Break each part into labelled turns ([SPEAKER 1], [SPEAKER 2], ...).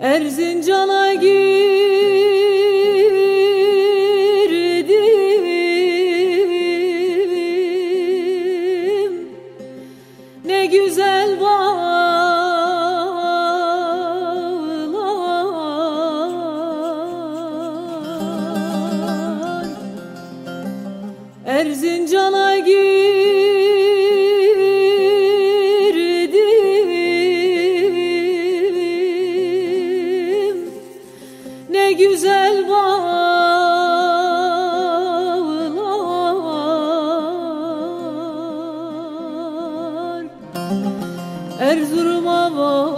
[SPEAKER 1] Erzincan'a girdim Erzurum'a vardım.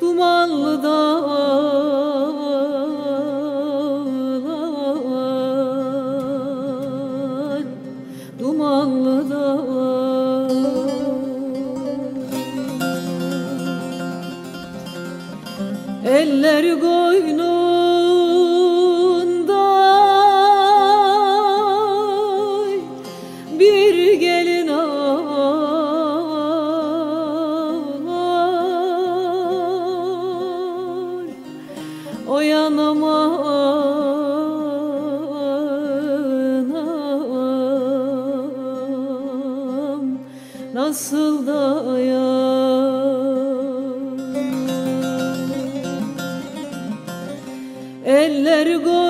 [SPEAKER 1] Dumanlı dağlar Dumanlı dağlar. Eller koynunda nasıl dayan Eller koynunda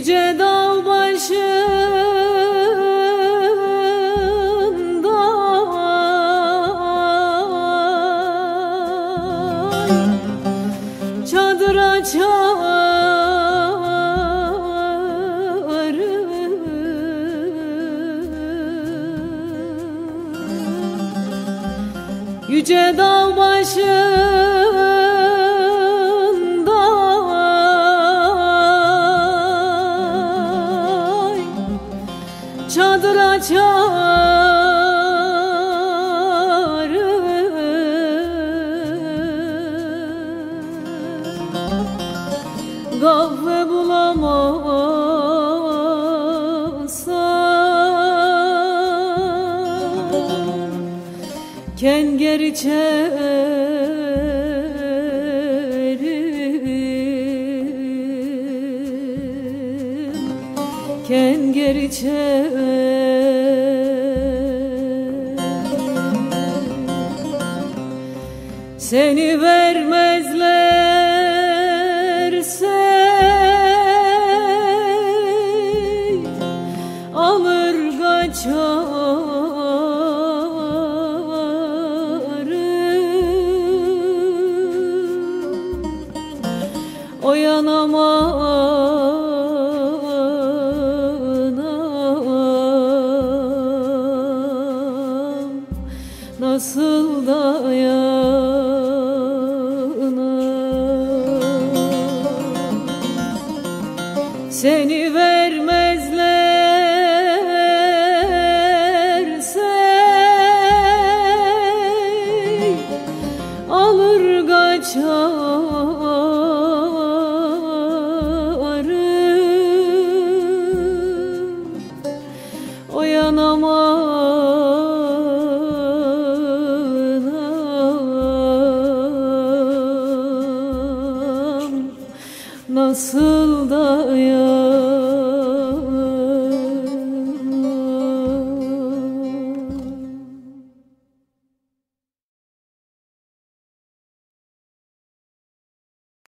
[SPEAKER 1] Yüce dağ başında Çadıra çağırır Yüce dağ başında Çağırır Kahve bulamazsam Kenger içerim Kenger geçer Seni vermezlerse alır kaçarım o yanama nasıl dayanam o yanama